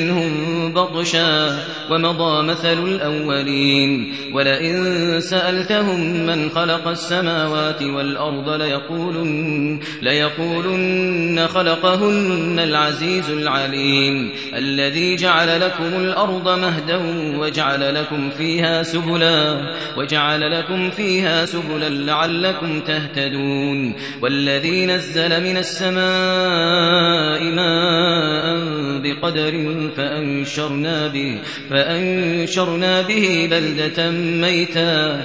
منهم بطشا ومضى مثل الأولين. ولئن سألتهم من خلق السماوات والأرض ليقولن, ليقولن خلقهن العزيز العليم. الذي جعل لكم الأرض مهدا وجعل لكم فيها سبلا وجعل لكم فيها سبلا لعلكم تهتدون. والذي نزل من السماء ماء بقدر فأنشرنا به, فأنشرنا به بلدة ميتا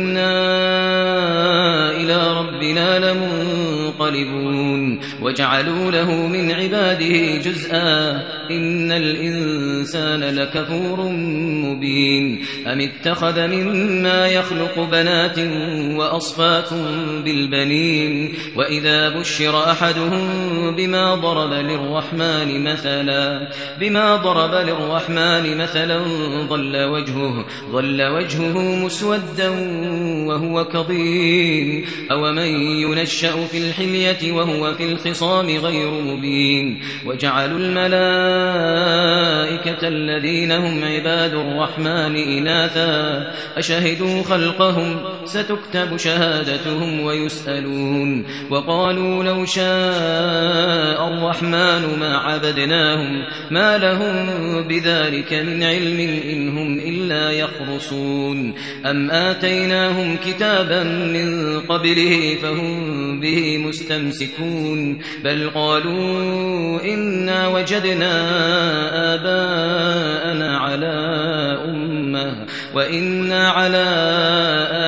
وإنا إلى ربنا لمنقلبون وجعلوا له من عباده جزءا إن الإنسان لكفور مبين أم اتخذ مما يخلق بنات وأصفاكم بالبنين وإذا بشر أحدهم بما ضرب للرحمن مثلا بما ضرب للرحمن مثلا ظل وجهه ظل وجهه مسودا وهو كظيم أو من ينشأ في الحلية وهو في الخصام غير مبين. وجعلوا الملائكة الذين هم عباد الرحمن إناثا. أشهدوا خلقهم ستكتب شهادتهم ويسألون. وقالوا لو شاء الرحمن ما عبدناهم ما لهم بذلك من علم إن هم إلا يخرصون. أم آتيناهم كتابا من قبله فهم به مستمسكون بل قالوا إنا وجدنا آباءنا على أمة وإنا على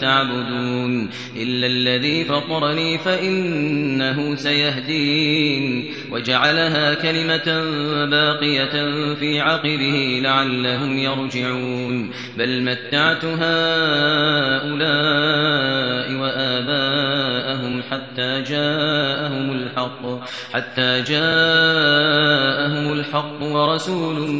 تعبدون إلا الذي فطرني فإنه سيهدين وجعلها كلمة باقية في عقبه لعلهم يرجعون بل متعت هؤلاء وآباءهم حتى جاءهم الحق حتى جاءهم الحق ورسول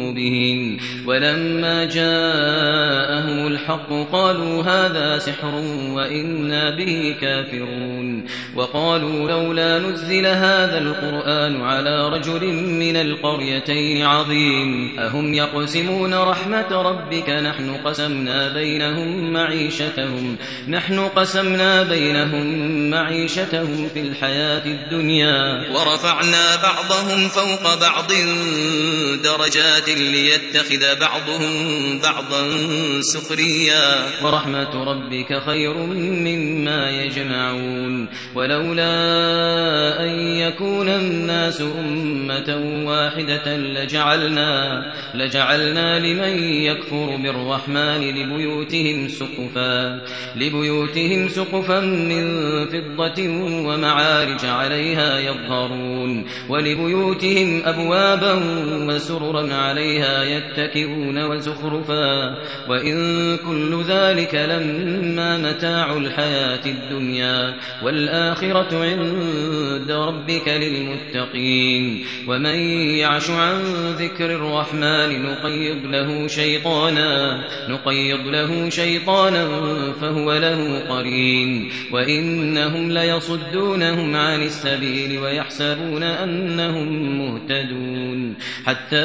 مبين. ولما جاءهم الحق قالوا هذا سحر وإنا به كافرون وقالوا لولا نزل هذا القرآن على رجل من القريتين عظيم أهم يقسمون رحمة ربك نحن قسمنا بينهم معيشتهم نحن قسمنا بينهم معيشتهم في الحياة الدنيا ورفعنا بعضهم فوق بعض درجات ليتخذ بعضهم بعضا سخريا ورحمة ورحمة ربك خير مما يجمعون ولولا أن يكون الناس أمة واحدة لجعلنا, لجعلنا لمن يكفر بالرحمن لبيوتهم سقفا لبيوتهم سقفا من فضة ومعارج عليها يظهرون ولبيوتهم أبوابا وسررا عليها يتكئون وزخرفا وإن كل ذلك لما متاع الحياة الدنيا والآخرة عند ربك للمتقين ومن يعش عن ذكر الرحمن نقيض له شيطانا نقيض له شيطانا فهو له قرين وإنهم ليصدونهم عن السبيل ويحسبون أنهم مهتدون حتى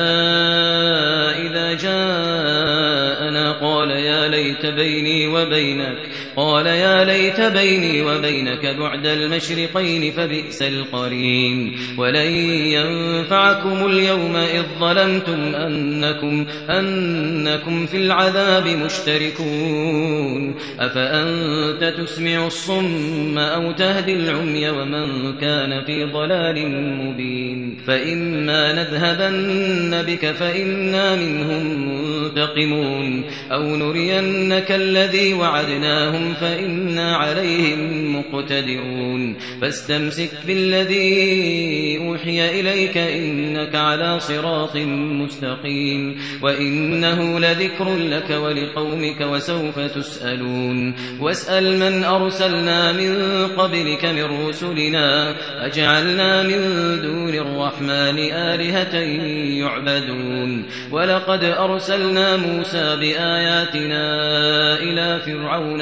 إذا جاءنا قال يا ليت بيني وبينك قال يا ليت بيني وبينك بعد المشرقين فبئس القرين ولن ينفعكم اليوم إذ ظلمتم أنكم, أنكم في العذاب مشتركون أفأنت تسمع الصم أو تهدي العمي ومن كان في ضلال مبين فإما نذهبن بك فإنا منهم منتقمون أو نرينك الذي وعدناهم فإنا عليهم مقتدرون فاستمسك بالذي أوحي إليك إنك على صراط مستقيم. وإنه لذكر لك ولقومك وسوف تسألون. واسأل من أرسلنا من قبلك من رسلنا. أجعلنا من دون الرحمن آلهة يعبدون. ولقد أرسلنا موسى بآياتنا إلى فرعون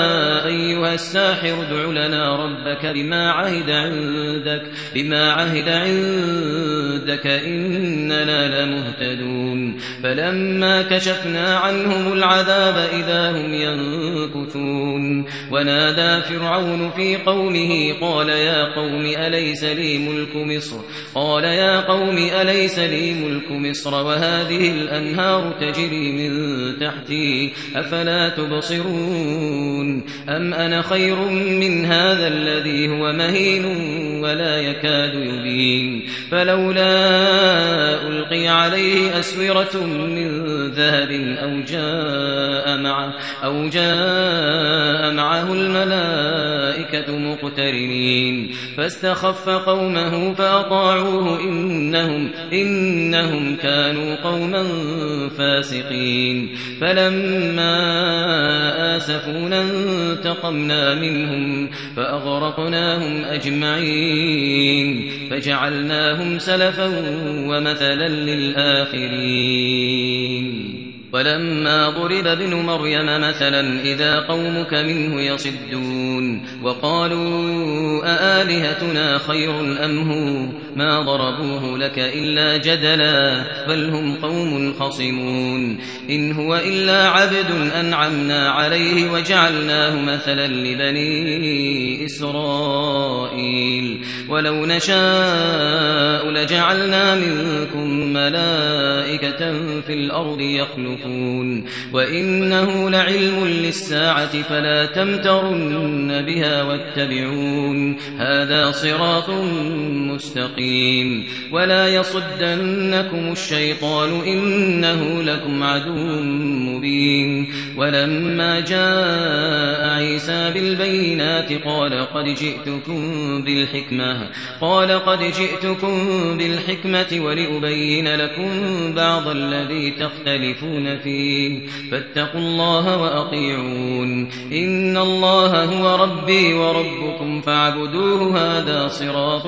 الساحر ادع لنا ربك بما عهد عندك بما عهد عندك إننا لمهتدون. فلما كشفنا عنهم العذاب إذا هم ينكثون. ونادى فرعون في قومه قال يا قوم أليس لي ملك مصر؟ قال يا قوم أليس لي ملك مصر؟ وهذه الأنهار تجري من تحتي أفلا تبصرون؟ أم أنا خير من هذا الذي هو مهين ولا يكاد يبين. فلولا ألقي عليه أسورة من ذهب أو جاء معه, أو جاء معه الملائكة مقترنين. فاستخف قومه فأطاعوه إنهم, إنهم كانوا قوما فاسقين. فلما آسفونا انتقمنا منهم فأغرقناهم أجمعين فجعلناهم سلفا ومثلا للآخرين ولما ضرب ابن مريم مثلا إذا قومك منه يصدون وقالوا أآلهتنا خير أم هو ما ضربوه لك إلا جدلا بل هم قوم خصمون إن هو إلا عبد أنعمنا عليه وجعلناه مثلا لبني إسرائيل ولو نشاء لجعلنا منكم ملائكة في الأرض يخلفون وإنه لعلم للساعة فلا تمترن بها واتبعون هذا صراط مستقيم ولا يصدنكم الشيطان إنه لكم عدو مبين. ولما جاء عيسى بالبينات قال قد جئتكم بالحكمة قال قد جئتكم بالحكمة ولأبين لكم بعض الذي تختلفون فيه. فاتقوا الله وأطيعون. إن الله هو ربي وربكم فاعبدوه هذا صراط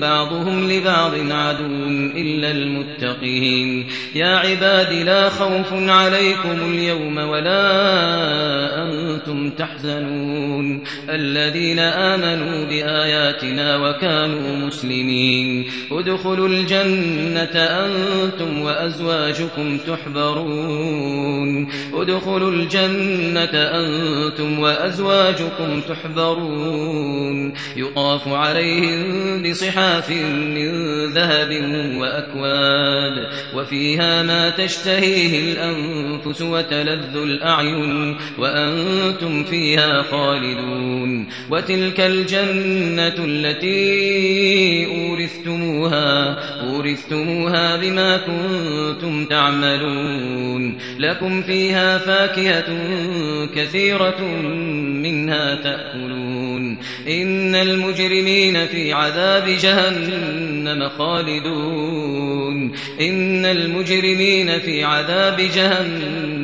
بعضهم لبعض عدو إلا المتقين. يا عباد لا خوف عليكم اليوم ولا أنتم تحزنون. الذين آمنوا بآياتنا وكانوا مسلمين. ادخلوا الجنة أنتم وأزواجكم تحبرون. ادخلوا الجنة أنتم وأزواجكم تحبرون. يطاف عليهم بصحاف من ذهب وأكواب وفيها ما تشتهيه الأنفس وتلذ الأعين وأنتم فيها خالدون وتلك الجنة التي أورثتموها أورثتموها بما كنتم تعملون لكم فيها فاكهة كثيرة منها تأكلون إن المجرمين في عذاب جهنم خالدون. إن المجرمين في عذاب جهنم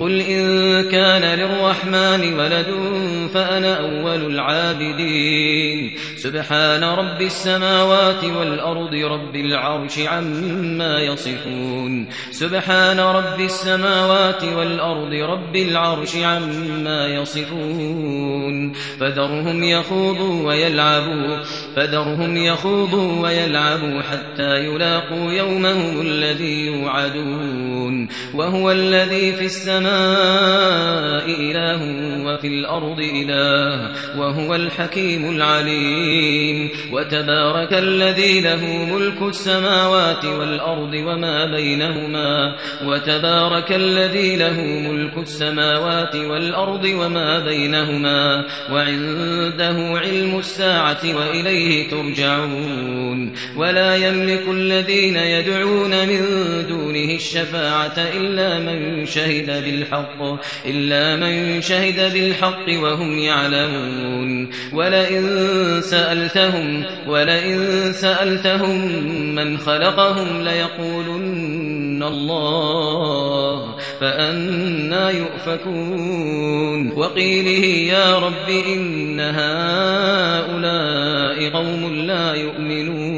قل إن كان للرحمن ولد فأنا أول العابدين. سبحان رب السماوات والأرض رب العرش عما يصفون. سبحان رب السماوات والأرض رب العرش عما يصفون. فذرهم يخوضوا ويلعبوا فذرهم يخوضوا ويلعبوا حتى يلاقوا يومهم الذي يوعدون. وهو الذي في السماء إله وفي الأرض إله وهو الحكيم العليم وتبارك الذي له ملك السماوات والأرض وما بينهما وتبارك الذي له ملك السماوات والأرض وما بينهما وعنده علم الساعة وإليه ترجعون ولا يملك الذين يدعون من دونه الشفاعة إلا من شهد بالحق إلا من شهد بالحق وهم يعلمون. ولئن سألتهم ولئن سألتهم من خلقهم ليقولن الله فأنا يؤفكون. وقيله يا رب إن هؤلاء قوم لا يؤمنون.